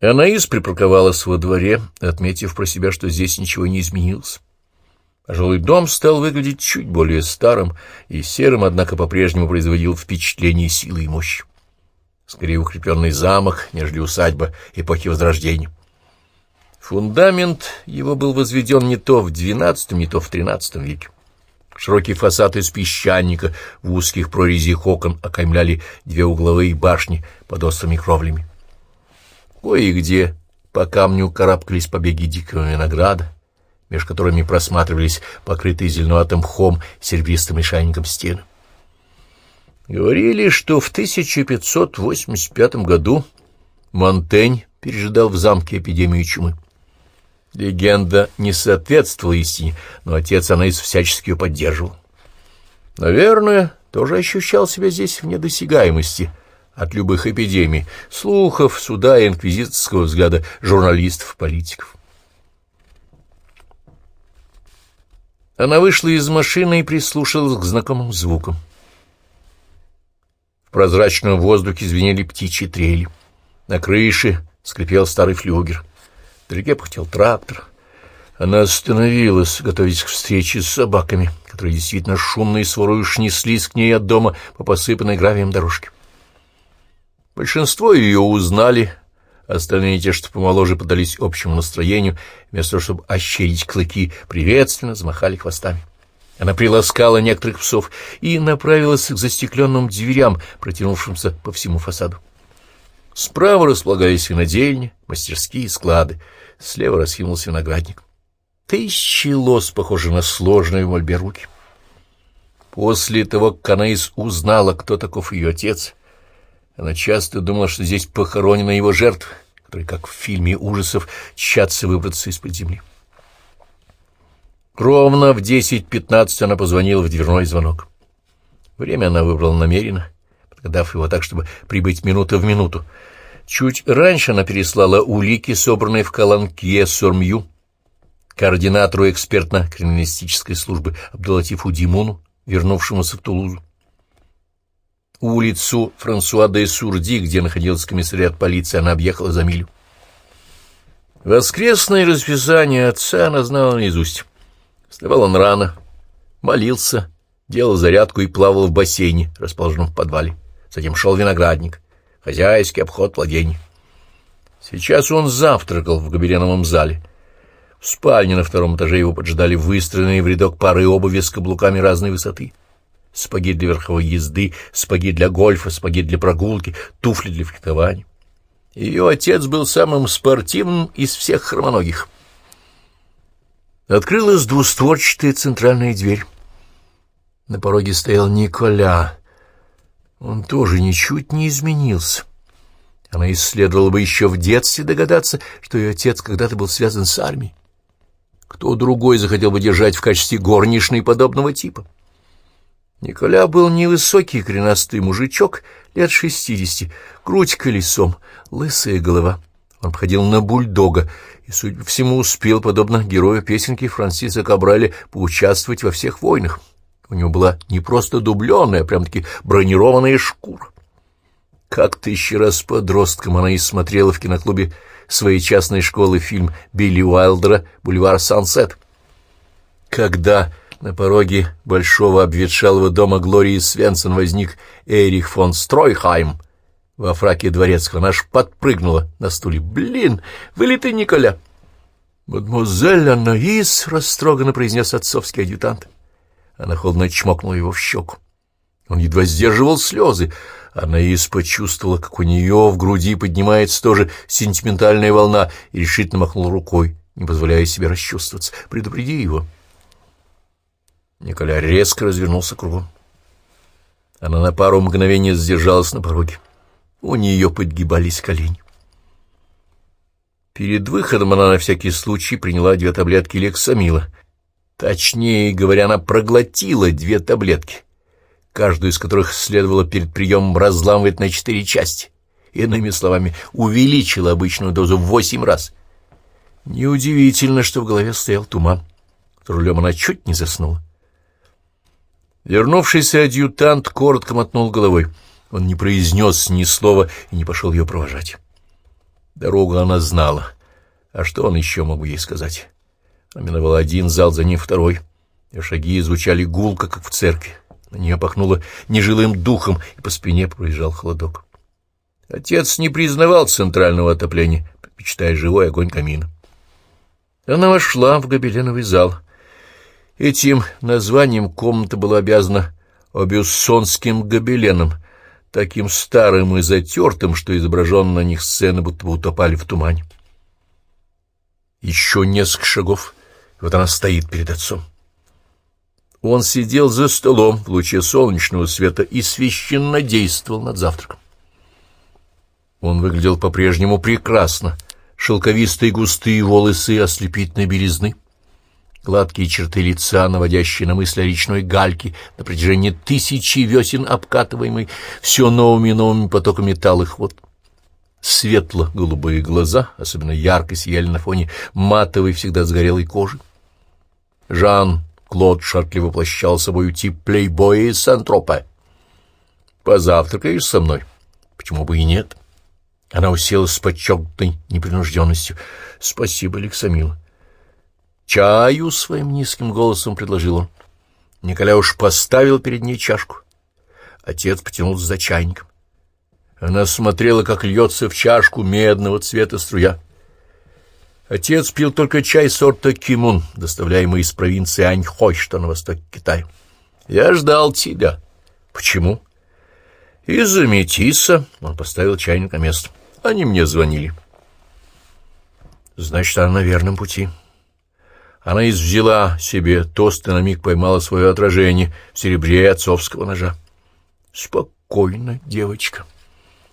Анаис припарковалась во дворе, отметив про себя, что здесь ничего не изменилось. Жилой дом стал выглядеть чуть более старым и серым, однако по-прежнему производил впечатление силы и мощи. Скорее укрепленный замок, нежели усадьба эпохи Возрождения. Фундамент его был возведен не то в XII, не то в XIII веке. Широкий фасад из песчаника в узких прорезях окон окаймляли две угловые башни под острыми кровлями. Кое-где по камню карабкались побеги дикого винограда, меж которыми просматривались покрытые зеленоватым мхом серебристым лишайником стены. Говорили, что в 1585 году Монтень пережидал в замке эпидемию чумы. Легенда не соответствовала истине, но отец Анаис всячески ее поддерживал. Наверное, тоже ощущал себя здесь в недосягаемости от любых эпидемий, слухов, суда и инквизиторского взгляда журналистов, политиков. Она вышла из машины и прислушалась к знакомым звукам. В прозрачном воздухе звенели птичьи трели. На крыше скрипел старый флюгер. Вдалеке пыхтел трактор. Она остановилась, готовясь к встрече с собаками, которые действительно шумно и сворою неслись к ней от дома по посыпанной гравием дорожке. Большинство ее узнали, остальные, те, что помоложе, подались общему настроению, вместо того, чтобы ощерить клыки, приветственно замахали хвостами. Она приласкала некоторых псов и направилась к застекленным дверям, протянувшимся по всему фасаду. Справа располагались винодельни, мастерские, склады. Слева раскинулся виноградник. Тысячи лос, похожи на сложные в мольбе руки. После того, как Анаис узнала, кто таков ее отец, она часто думала, что здесь похоронена его жертва, которые, как в фильме ужасов, тщатся выбраться из-под земли. Ровно в 10.15 она позвонила в дверной звонок. Время она выбрала намеренно, подгадав его так, чтобы прибыть минута в минуту. Чуть раньше она переслала улики, собранные в Каланке Сормью, координатору экспертно-криминалистической службы Абдулатифу Димуну, вернувшемуся в Тулузу улицу Франсуа де Сурди, где находился комиссариат полиции, она объехала за милю. Воскресное расписание отца она знала наизусть. Вставал он рано, молился, делал зарядку и плавал в бассейне, расположенном в подвале. Затем шел виноградник, хозяйский обход владений. Сейчас он завтракал в гобеленовом зале. В спальне на втором этаже его поджидали выстроенные в рядок пары обуви с каблуками разной высоты сапоги для верховой езды, сапоги для гольфа, сапоги для прогулки, туфли для фехтования. Ее отец был самым спортивным из всех хромоногих. Открылась двустворчатая центральная дверь. На пороге стоял Николя. Он тоже ничуть не изменился. Она исследовала бы еще в детстве догадаться, что ее отец когда-то был связан с армией. Кто другой захотел бы держать в качестве горничной подобного типа? Николя был невысокий коренастый мужичок, лет шестидесяти, грудь колесом, лысая голова. Он походил на бульдога и, судя по всему, успел, подобно герою песенки Франсиса Кабраля, поучаствовать во всех войнах. У него была не просто дубленная, а прям-таки бронированная шкура. Как тысячи раз подростком она и смотрела в киноклубе своей частной школы фильм Билли Уайлдера «Бульвар Сансет». Когда на пороге большого обветшалого дома Глории Свенсон возник Эрих фон Стройхайм во фраке дворецкого. Она аж подпрыгнула на стуле. «Блин, вылитый Николя!» «Мадемуазель Анаис!» — растроганно произнес отцовский адъютант. Она холодно чмокнула его в щеку. Он едва сдерживал слезы. Анаис почувствовала, как у нее в груди поднимается тоже сентиментальная волна, и решительно махнула рукой, не позволяя себе расчувствоваться. «Предупреди его!» Николя резко развернулся кругом. Она на пару мгновений задержалась на пороге. У нее подгибались колени. Перед выходом она на всякий случай приняла две таблетки лексамила. Точнее говоря, она проглотила две таблетки, каждую из которых следовало перед приемом разламывать на четыре части. Иными словами, увеличила обычную дозу в восемь раз. Неудивительно, что в голове стоял туман. Рулем она чуть не заснула. Вернувшийся адъютант коротко мотнул головой. Он не произнес ни слова и не пошел ее провожать. Дорогу она знала. А что он еще мог ей сказать? Он миновал один зал, за ним второй. И шаги звучали гулко, как в церкви. На нее пахнуло нежилым духом, и по спине проезжал холодок. Отец не признавал центрального отопления, предпочитая живой огонь камина. Она вошла в гобеленовый зал. Этим названием комната была обязана обюссонским гобеленом, таким старым и затертым, что изображенные на них сцены будто бы утопали в тумане. Еще несколько шагов, и вот она стоит перед отцом. Он сидел за столом в луче солнечного света и священно действовал над завтраком. Он выглядел по-прежнему прекрасно, шелковистые густые волосы ослепительной белизны, гладкие черты лица, наводящие на мысли о речной гальке на протяжении тысячи весен, обкатываемой все новыми и новыми потоками талых вод. Светло-голубые глаза, особенно ярко сияли на фоне матовой, всегда сгорелой кожи. Жан Клод Шартли воплощал собою тип плейбоя и сантропа. «Позавтракаешь со мной? Почему бы и нет?» Она уселась с подчеркнутой непринужденностью. «Спасибо, Алексамила». «Чаю?» — своим низким голосом предложил он. Николя уж поставил перед ней чашку. Отец потянулся за чайником. Она смотрела, как льется в чашку медного цвета струя. Отец пил только чай сорта кимун, доставляемый из провинции Аньхой, что на востоке Китая. Я ждал тебя. Почему? Из-за метиса. Он поставил чайник на место. Они мне звонили. Значит, она на верном пути. Она извзяла себе тост и на миг поймала свое отражение в серебре отцовского ножа. Спокойно, девочка.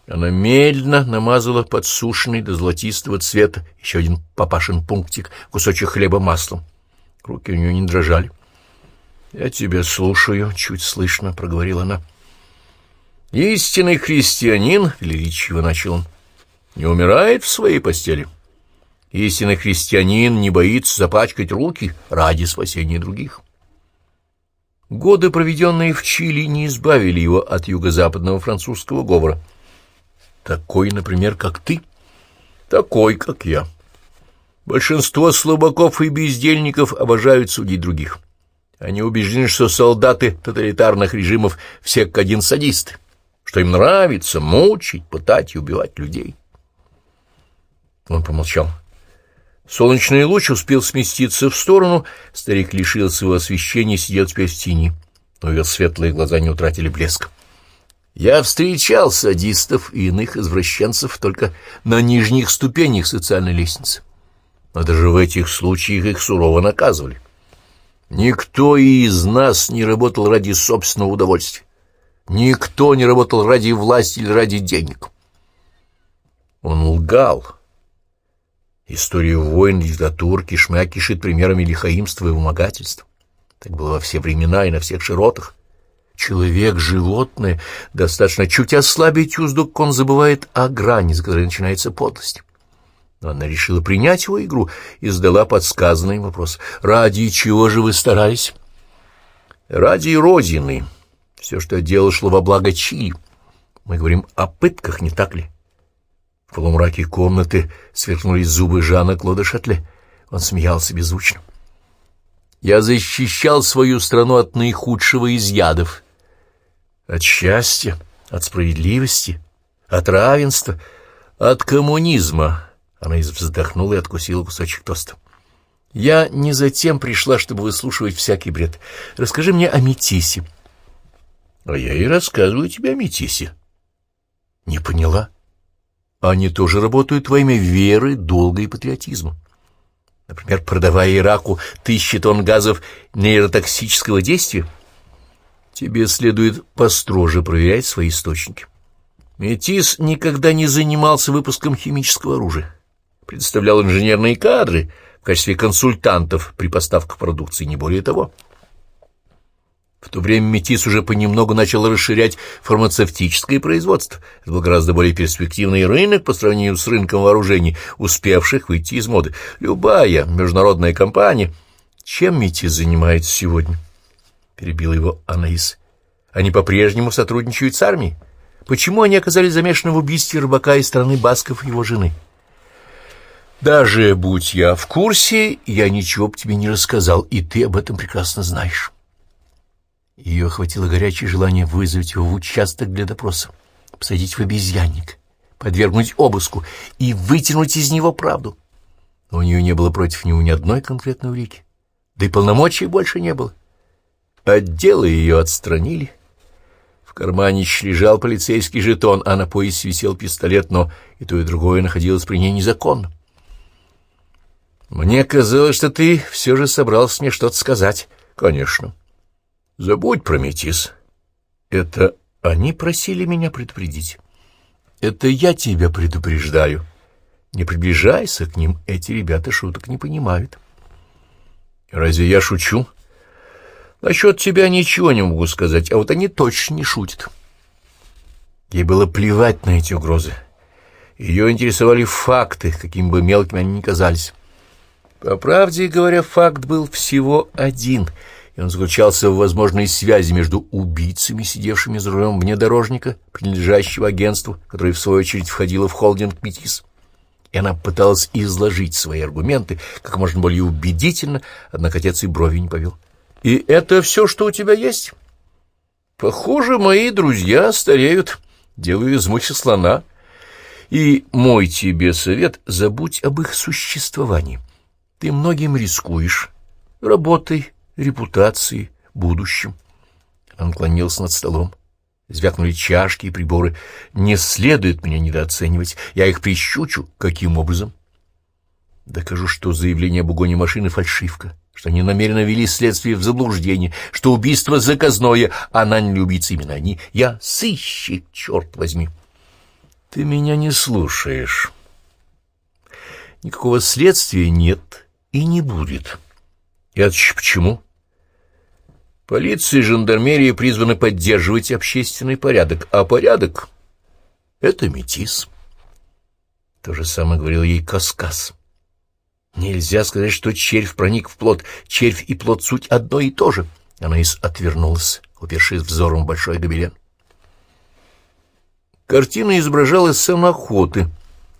Она медленно намазала подсушенный до золотистого цвета еще один папашин пунктик, кусочек хлеба маслом. Руки у нее не дрожали. — Я тебя слушаю, — чуть слышно проговорила она. — Истинный христианин, — величиво начал он, — не умирает в своей постели. Истинный христианин не боится запачкать руки ради спасения других. Годы, проведенные в Чили, не избавили его от юго-западного французского говора. Такой, например, как ты. Такой, как я. Большинство слабаков и бездельников обожают судить других. Они убеждены, что солдаты тоталитарных режимов все как один садисты, что им нравится мучить, пытать и убивать людей. Он помолчал. Солнечный луч успел сместиться в сторону, старик лишился своего освещения и сидел теперь в тени, но его светлые глаза не утратили блеска. Я встречал садистов и иных извращенцев только на нижних ступенях социальной лестницы. Но даже в этих случаях их сурово наказывали. Никто из нас не работал ради собственного удовольствия. Никто не работал ради власти или ради денег. Он лгал. История войн, диктатур, кишмя кишит примерами лихаимства и вымогательства. Так было во все времена и на всех широтах. Человек — животное, достаточно чуть ослабить узду, он забывает о грани, с которой начинается подлость. Но она решила принять его игру и задала подсказанный вопрос. «Ради чего же вы старались?» «Ради Родины. Все, что я делал, шло во благо Чили. Мы говорим о пытках, не так ли?» В полумраке комнаты сверкнулись зубы Жана Клода Шатле. Он смеялся беззвучно. «Я защищал свою страну от наихудшего из ядов» От счастья, от справедливости, от равенства, от коммунизма. Она вздохнула и откусила кусочек тоста. Я не затем пришла, чтобы выслушивать всякий бред. Расскажи мне о Метисе. А я и рассказываю тебе о Метисе. Не поняла. Они тоже работают во имя веры, долга и патриотизма. Например, продавая Ираку тысячи тонн газов нейротоксического действия, Тебе следует построже проверять свои источники. Метис никогда не занимался выпуском химического оружия. Представлял инженерные кадры в качестве консультантов при поставках продукции, не более того. В то время Метис уже понемногу начал расширять фармацевтическое производство. Это был гораздо более перспективный рынок по сравнению с рынком вооружений, успевших выйти из моды. Любая международная компания... Чем Метис занимается сегодня? — перебил его Анаис. «Они по-прежнему сотрудничают с армией. Почему они оказались замешаны в убийстве рыбака из страны Басков и его жены? Даже будь я в курсе, я ничего б тебе не рассказал, и ты об этом прекрасно знаешь. Ее охватило горячее желание вызвать его в участок для допроса, посадить в обезьянник, подвергнуть обыску и вытянуть из него правду. Но у нее не было против него ни одной конкретной улики, да и полномочий больше не было. Отделы ее отстранили. В кармане лежал полицейский жетон, а на поясе висел пистолет, но и то, и другое находилось при ней незаконно. «Мне казалось, что ты все же собрался мне что-то сказать». «Конечно». Забудь про метис. Это они просили меня предупредить. Это я тебя предупреждаю. Не приближайся к ним, эти ребята шуток не понимают. Разве я шучу? Насчет тебя ничего не могу сказать, а вот они точно не шутят. Ей было плевать на эти угрозы. Ее интересовали факты, какими бы мелкими они ни казались. По правде говоря, факт был всего один — и он заключался в возможной связи между убийцами, сидевшими за рулем внедорожника, принадлежащего агентству, которое, в свою очередь, входило в холдинг «Метис». И она пыталась изложить свои аргументы как можно более убедительно, однако отец и брови не повел. «И это все, что у тебя есть?» «Похоже, мои друзья стареют, делаю из мухи слона. И мой тебе совет — забудь об их существовании. Ты многим рискуешь. Работай, репутацией, будущим. Он клонился над столом. Звякнули чашки и приборы. Не следует меня недооценивать. Я их прищучу. Каким образом? Докажу, что заявление об угоне машины — фальшивка, что они намеренно вели следствие в заблуждение, что убийство заказное, а наняли убийцы именно они. Я сыщик, черт возьми. Ты меня не слушаешь. Никакого следствия нет и не будет. Это почему? Полиция и жандармерия призваны поддерживать общественный порядок, а порядок — это метис. То же самое говорил ей Каскас. Нельзя сказать, что червь проник в плод. Червь и плод — суть одно и то же. Она из отвернулась, упершись взором в большой гобелен. Картина изображала сцену.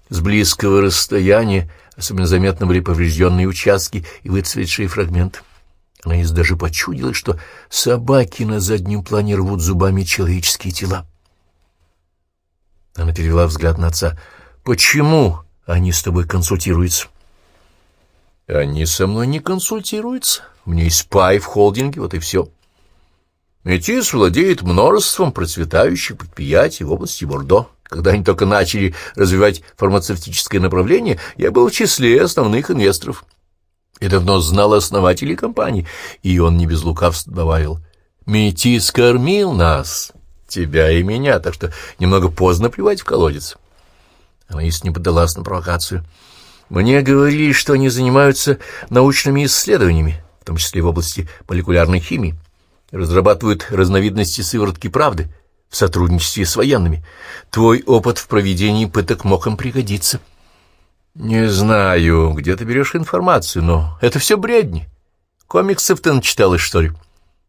С близкого расстояния особенно заметны были поврежденные участки и выцветшие фрагменты. Лаис даже почудилось, что собаки на заднем плане рвут зубами человеческие тела. Она перевела взгляд на отца. «Почему они с тобой консультируются?» «Они со мной не консультируются. У меня есть пай в холдинге, вот и все». Метис владеет множеством процветающих предприятий в области Бордо. Когда они только начали развивать фармацевтическое направление, я был в числе основных инвесторов и давно знал основателей компании, и он не без лукавств добавил, «Мети скормил нас, тебя и меня, так что немного поздно плевать в колодец». Она не поддалась на провокацию. «Мне говорили, что они занимаются научными исследованиями, в том числе в области молекулярной химии, разрабатывают разновидности сыворотки правды» в сотрудничестве с военными. Твой опыт в проведении пыток мог им пригодиться». «Не знаю, где ты берешь информацию, но это все бредни. Комиксов ты начиталась, что ли?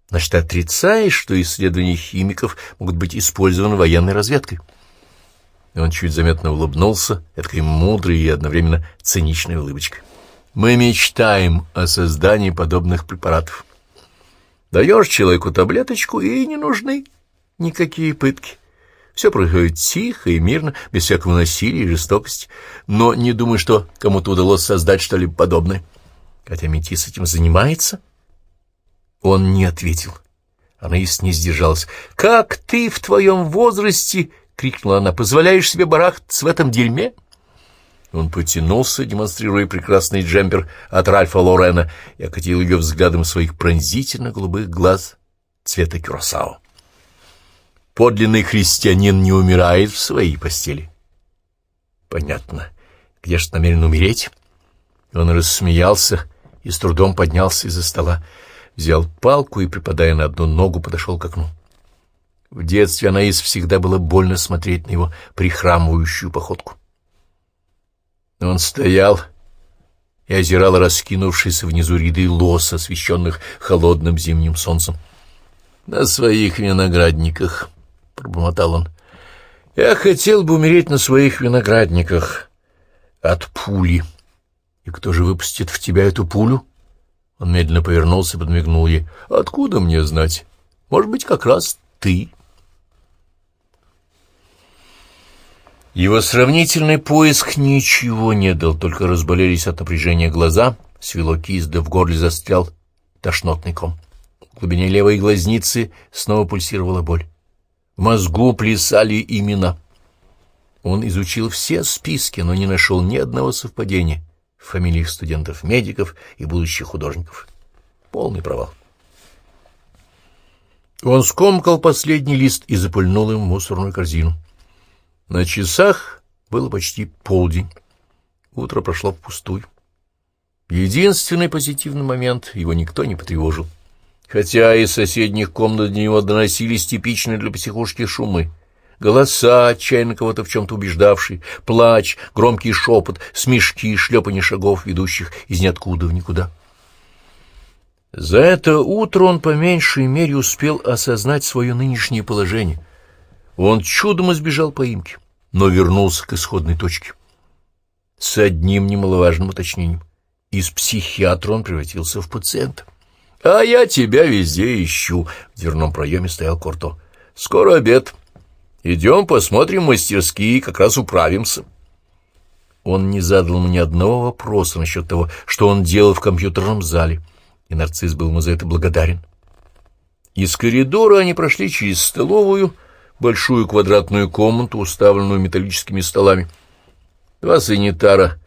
Значит, отрицаешь, что исследования химиков могут быть использованы военной разведкой?» Он чуть заметно улыбнулся, этой мудрой и одновременно циничной улыбочкой. «Мы мечтаем о создании подобных препаратов. Даешь человеку таблеточку, и не нужны никакие пытки». Все происходит тихо и мирно, без всякого насилия и жестокости. Но не думаю, что кому-то удалось создать что-либо подобное. Хотя Метис этим занимается. Он не ответил. Она и не сдержалась. «Как ты в твоем возрасте, — крикнула она, — позволяешь себе барахтаться в этом дерьме?» Он потянулся, демонстрируя прекрасный джемпер от Ральфа Лорена, и окатил ее взглядом своих пронзительно-голубых глаз цвета кюрасао. Подлинный христианин не умирает в своей постели. Понятно. Где же намерен умереть? Он рассмеялся и с трудом поднялся из-за стола, взял палку и, припадая на одну ногу, подошел к окну. В детстве Анаис всегда было больно смотреть на его прихрамывающую походку. Он стоял и озирал раскинувшиеся внизу ряды лос, освещенных холодным зимним солнцем. На своих виноградниках — пробормотал он. «Я хотел бы умереть на своих виноградниках от пули». И кто же выпустит в тебя эту пулю? Он медленно повернулся и подмигнул ей. Откуда мне знать? Может быть, как раз ты. Его сравнительный поиск ничего не дал, только разболелись от напряжения глаза, свело кисть, да в горле застрял тошнотный ком. В глубине левой глазницы снова пульсировала боль. В мозгу плясали имена. Он изучил все списки, но не нашел ни одного совпадения в фамилиях студентов-медиков и будущих художников. Полный провал. Он скомкал последний лист и запульнул им в мусорную корзину. На часах было почти полдень. Утро прошло впустую. Единственный позитивный момент — его никто не потревожил. Хотя из соседних комнат до него доносились типичные для психушки шумы. Голоса, отчаянно кого-то в чем-то убеждавшие, плач, громкий шепот, смешки, шлепанье шагов, ведущих из ниоткуда в никуда. За это утро он по меньшей мере успел осознать свое нынешнее положение — он чудом избежал поимки, но вернулся к исходной точке. С одним немаловажным уточнением. Из психиатра он превратился в пациента. — А я тебя везде ищу, — в дверном проеме стоял Корто. — Скоро обед. Идем посмотрим мастерские, как раз управимся. Он не задал ни одного вопроса насчет того, что он делал в компьютерном зале, и нарцисс был ему за это благодарен. Из коридора они прошли через столовую, — большую квадратную комнату, уставленную металлическими столами. Два санитара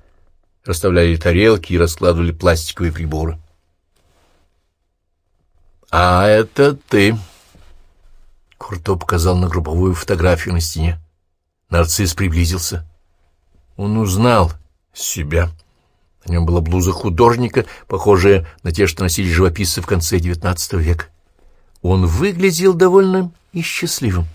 расставляли тарелки и раскладывали пластиковые приборы. «А это ты!» Курто показал на групповую фотографию на стене. Нарцисс приблизился. Он узнал себя. На нем была блуза художника, похожая на те, что носили живописцы в конце XIX века. Он выглядел довольным и счастливым.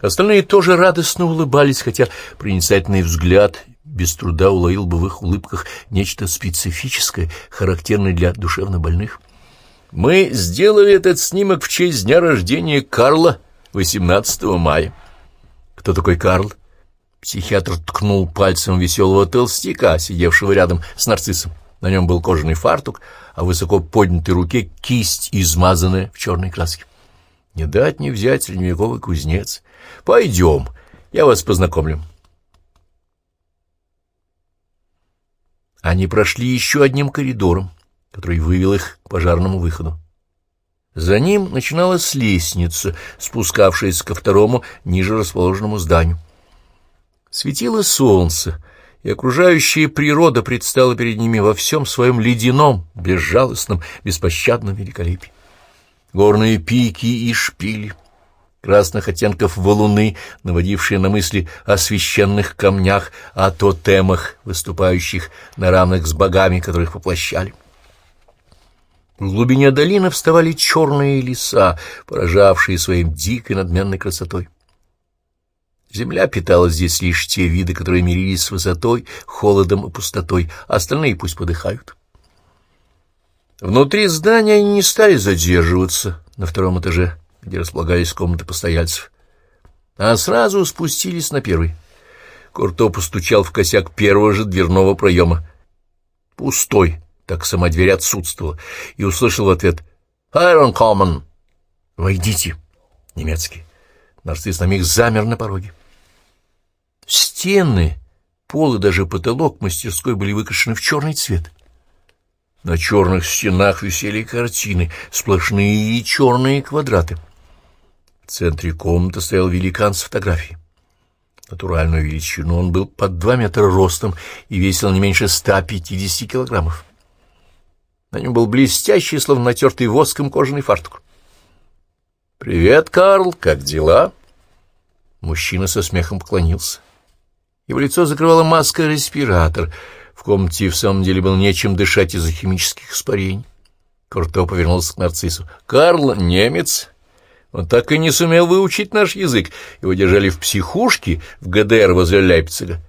Остальные тоже радостно улыбались, хотя проницательный взгляд без труда уловил бы в их улыбках нечто специфическое, характерное для душевнобольных. «Мы сделали этот снимок в честь дня рождения Карла 18 мая». «Кто такой Карл?» Психиатр ткнул пальцем веселого толстяка, сидевшего рядом с нарциссом. На нем был кожаный фартук, а в высоко поднятой руке кисть, измазанная в черной краске. Не дать не взять средневековый кузнец. Пойдем, я вас познакомлю. Они прошли еще одним коридором, который вывел их к пожарному выходу. За ним начиналась лестница, спускавшаяся ко второму, ниже расположенному зданию. Светило солнце, и окружающая природа предстала перед ними во всем своем ледяном, безжалостном, беспощадном великолепии горные пики и шпили, красных оттенков валуны, наводившие на мысли о священных камнях, о тотемах, выступающих на равных с богами, которых воплощали. В глубине долины вставали черные леса, поражавшие своим дикой надменной красотой. Земля питала здесь лишь те виды, которые мирились с высотой, холодом и пустотой, а остальные пусть подыхают. Внутри здания они не стали задерживаться на втором этаже, где располагались комнаты постояльцев, а сразу спустились на первый. Курто постучал в косяк первого же дверного проема. Пустой, так сама дверь отсутствовала, и услышал в ответ «Айрон Коммон!» «Войдите!» Немецкий. Нарцисс на миг замер на пороге. Стены, пол и даже потолок мастерской были выкрашены в черный цвет. На черных стенах висели картины, сплошные и черные квадраты. В центре комнаты стоял великан с фотографией. Натуральную величину он был под два метра ростом и весил не меньше 150 килограммов. На нем был блестящий, словно натертый воском кожаный фартук. «Привет, Карл, как дела?» Мужчина со смехом поклонился. Его лицо закрывала маска-респиратор — в комнате в самом деле было нечем дышать из-за химических испарений. Курто повернулся к нарциссу. «Карл немец. Он так и не сумел выучить наш язык. Его держали в психушке в ГДР возле Лейпцига.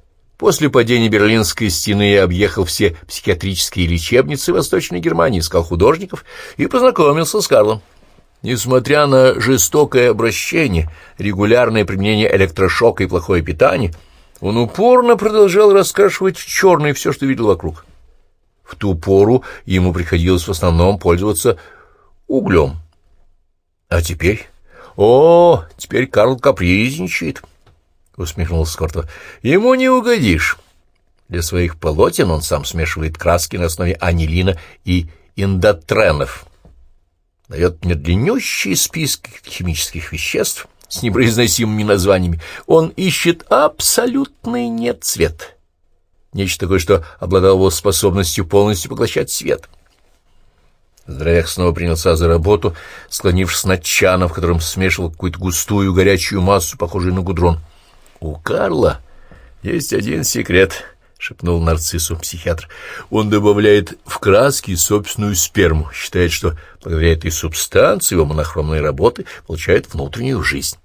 После падения Берлинской стены я объехал все психиатрические лечебницы Восточной Германии, искал художников и познакомился с Карлом. Несмотря на жестокое обращение, регулярное применение электрошока и плохое питание — он упорно продолжал раскрашивать в черный все, что видел вокруг. в ту пору ему приходилось в основном пользоваться углем. А теперь... О, теперь Карл капризничает, — усмехнулся Скортов. Ему не угодишь. Для своих полотен он сам смешивает краски на основе анилина и индотренов. Дает мне длиннющий список химических веществ с непроизносимыми названиями. Он ищет абсолютный нет цвет. Нечто такое, что обладало его способностью полностью поглощать свет. Здоровяк снова принялся за работу, склонившись над чаном, в котором смешивал какую-то густую горячую массу, похожую на гудрон. У Карла есть один секрет —— шепнул нарциссу психиатр. «Он добавляет в краски собственную сперму, считает, что благодаря этой субстанции его монохромные работы получают внутреннюю жизнь».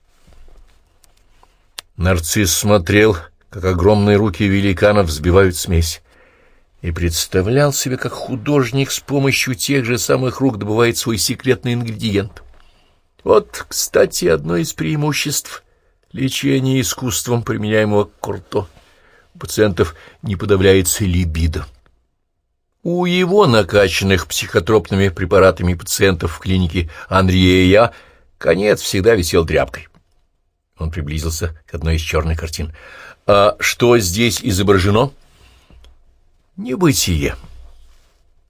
Нарцисс смотрел, как огромные руки великанов взбивают смесь, и представлял себе, как художник с помощью тех же самых рук добывает свой секретный ингредиент. Вот, кстати, одно из преимуществ лечения искусством, применяемого к Курто — пациентов не подавляется либидо. У его накачанных психотропными препаратами пациентов в клинике Андрея конец всегда висел тряпкой. Он приблизился к одной из черных картин. «А что здесь изображено?» «Небытие».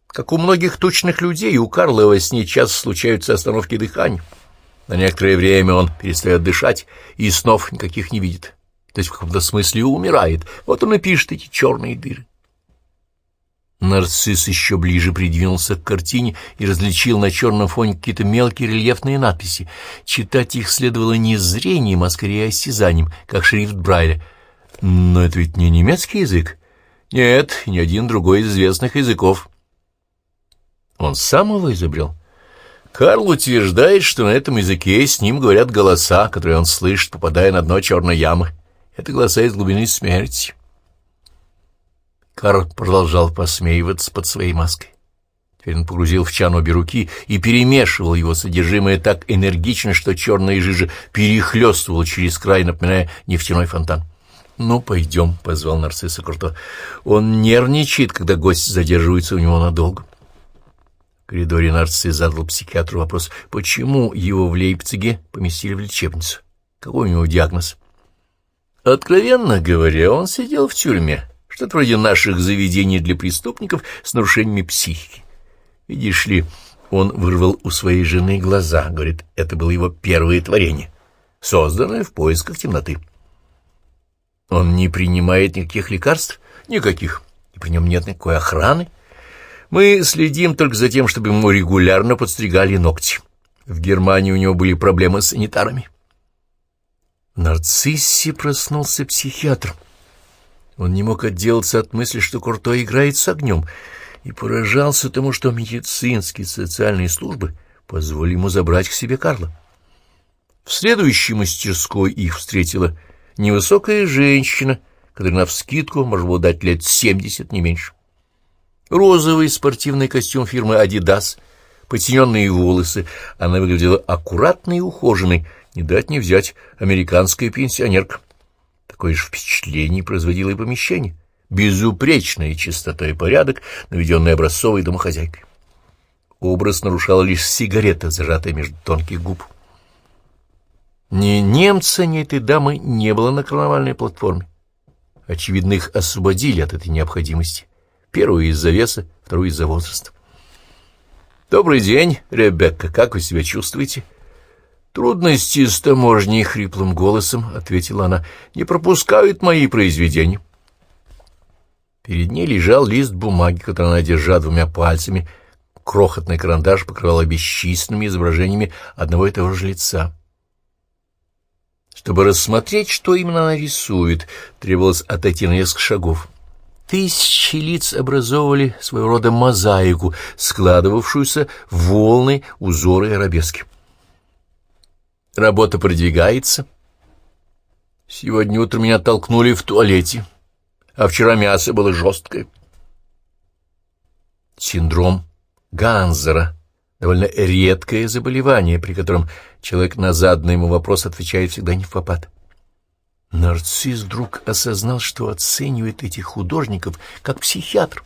Как у многих точных людей, у Карла во сне часто случаются остановки дыхания. На некоторое время он перестает дышать и снов никаких не видит то есть в каком-то смысле умирает. Вот он и пишет эти черные дыры. Нарцисс еще ближе придвинулся к картине и различил на черном фоне какие-то мелкие рельефные надписи. Читать их следовало не зрением, а скорее осязанием, как шрифт Брайля. Но это ведь не немецкий язык. Нет, ни один другой из известных языков. Он сам его изобрел. Карл утверждает, что на этом языке с ним говорят голоса, которые он слышит, попадая на дно черной ямы. Это голоса из глубины смерти. Карл продолжал посмеиваться под своей маской. Теперь он погрузил в чан обе руки и перемешивал его содержимое так энергично, что черная жижа перехлестывала через край, напоминая нефтяной фонтан. «Ну, пойдем», — позвал нарцисса Курто. «Он нервничает, когда гость задерживается у него надолго». Коридоре нарцисс задал психиатру вопрос, почему его в Лейпциге поместили в лечебницу. Какой у него диагноз? Откровенно говоря, он сидел в тюрьме, что-то вроде наших заведений для преступников с нарушениями психики. Видишь ли, он вырвал у своей жены глаза, говорит, это было его первое творение, созданное в поисках темноты. Он не принимает никаких лекарств? Никаких. И при нем нет никакой охраны. Мы следим только за тем, чтобы ему регулярно подстригали ногти. В Германии у него были проблемы с санитарами. В нарциссе проснулся психиатр. Он не мог отделаться от мысли, что Курто играет с огнем, и поражался тому, что медицинские социальные службы позволили ему забрать к себе Карла. В следующей мастерской их встретила невысокая женщина, которая навскидку может дать лет семьдесят, не меньше. Розовый спортивный костюм фирмы «Адидас», потененные волосы, она выглядела аккуратной и ухоженной, не дать не взять американская пенсионерка. Такое же впечатление производило и помещение. Безупречная чистота и порядок, наведенный образцовой домохозяйкой. Образ нарушала лишь сигарета, зажатая между тонких губ. Ни немца, ни этой дамы не было на карнавальной платформе. Очевидно, их освободили от этой необходимости. Первую из-за веса, вторую из-за возраста. «Добрый день, Ребекка, как вы себя чувствуете?» «Трудности с таможней», — хриплым голосом ответила она, — «не пропускают мои произведения». Перед ней лежал лист бумаги, который она держа двумя пальцами. Крохотный карандаш покрывал бесчисленными изображениями одного и того же лица. Чтобы рассмотреть, что именно она рисует, требовалось отойти на несколько шагов. Тысячи лиц образовывали своего рода мозаику, складывавшуюся в волны, узоры и арабески. Работа продвигается. Сегодня утром меня толкнули в туалете, а вчера мясо было жесткое. Синдром Ганзера — довольно редкое заболевание, при котором человек на заданный ему вопрос отвечает всегда не в попад. Нарцисс вдруг осознал, что оценивает этих художников как психиатр.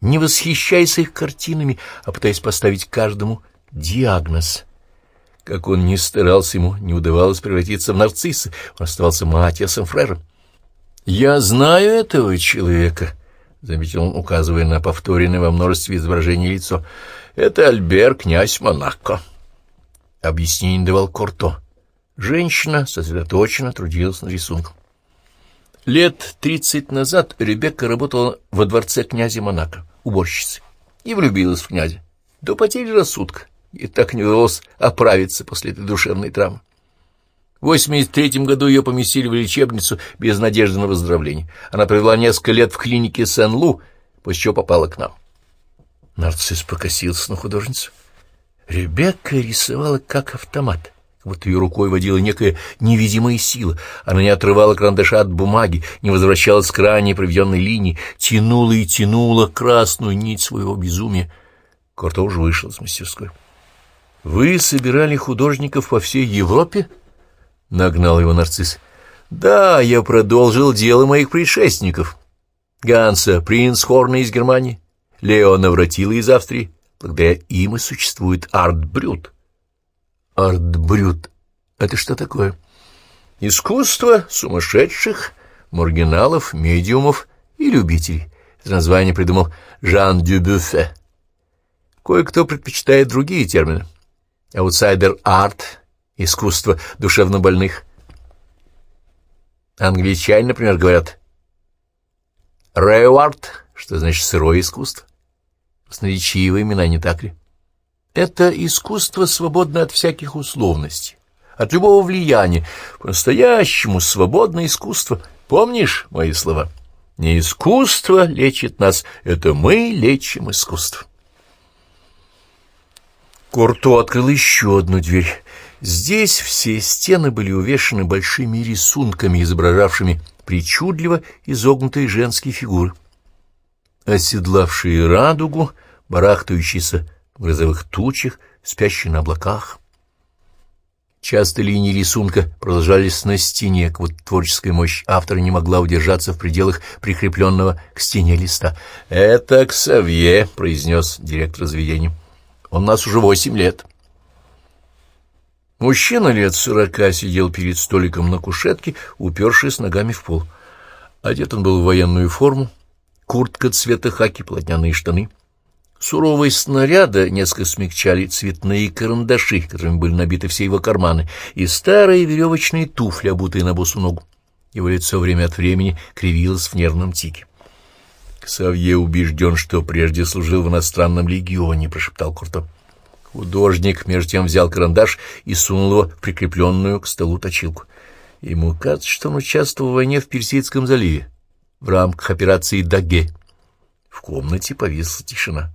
не восхищаясь их картинами, а пытаясь поставить каждому диагноз. Как он ни старался, ему не удавалось превратиться в нарцисса, он оставался Матиасом Фрером. «Я знаю этого человека», — заметил он, указывая на повторенное во множестве изображений лицо. «Это Альбер, князь Монако». Объяснение давал Корто. Женщина сосредоточенно трудилась над рисунком. Лет тридцать назад Ребекка работала во дворце князя Монако, уборщицей, и влюбилась в князя. До потери рассудка, и так не удалось оправиться после этой душевной травмы. В 83 году ее поместили в лечебницу без надежды на выздоровление. Она провела несколько лет в клинике Сен-Лу, после чего попала к нам. Нарцисс покосился на художницу. Ребекка рисовала как автомат, вот ее рукой водила некая невидимая сила. Она не отрывала карандаша от бумаги, не возвращалась к ранее проведенной линии, тянула и тянула красную нить своего безумия. Корто уже вышел из мастерской. — Вы собирали художников по всей Европе? — нагнал его нарцисс. Да, я продолжил дело моих предшественников. Ганса Принц Хорна из Германии, Лео Навратила из Австрии. Благодаря им и существует арт-брют. Арт-брют — это что такое? Искусство сумасшедших, маргиналов, медиумов и любителей. Это название придумал Жан Дюбюфе. Кое-кто предпочитает другие термины. Аутсайдер-арт искусство душевнобольных. Англичане, например, говорят «raw art», что значит «сырое искусство». Красноречивые имена, не так ли? Это искусство свободно от всяких условностей, от любого влияния, по-настоящему свободное искусство. Помнишь мои слова? Не искусство лечит нас, это мы лечим искусство. Курто открыл еще одну дверь. Здесь все стены были увешаны большими рисунками, изображавшими причудливо изогнутые женские фигуры. Оседлавшие радугу, барахтающиеся в грозовых тучах, спящие на облаках. Часто линии рисунка продолжались на стене, вот творческая мощь автора не могла удержаться в пределах прикрепленного к стене листа. «Это Ксавье», — произнес директор заведения. «Он нас уже восемь лет». Мужчина лет сорока сидел перед столиком на кушетке, упершись ногами в пол. Одет он был в военную форму, куртка цвета хаки, плотняные штаны. Суровые снаряды несколько смягчали цветные карандаши, которыми были набиты все его карманы, и старые веревочные туфли, обутые на босу ногу. Его лицо время от времени кривилось в нервном тике. «Ксавье убежден, что прежде служил в иностранном легионе», — прошептал Куртов. Художник между тем взял карандаш и сунул его в прикрепленную к столу точилку. Ему кажется, что он участвовал в войне в Персидском заливе в рамках операции «Даге». В комнате повисла тишина.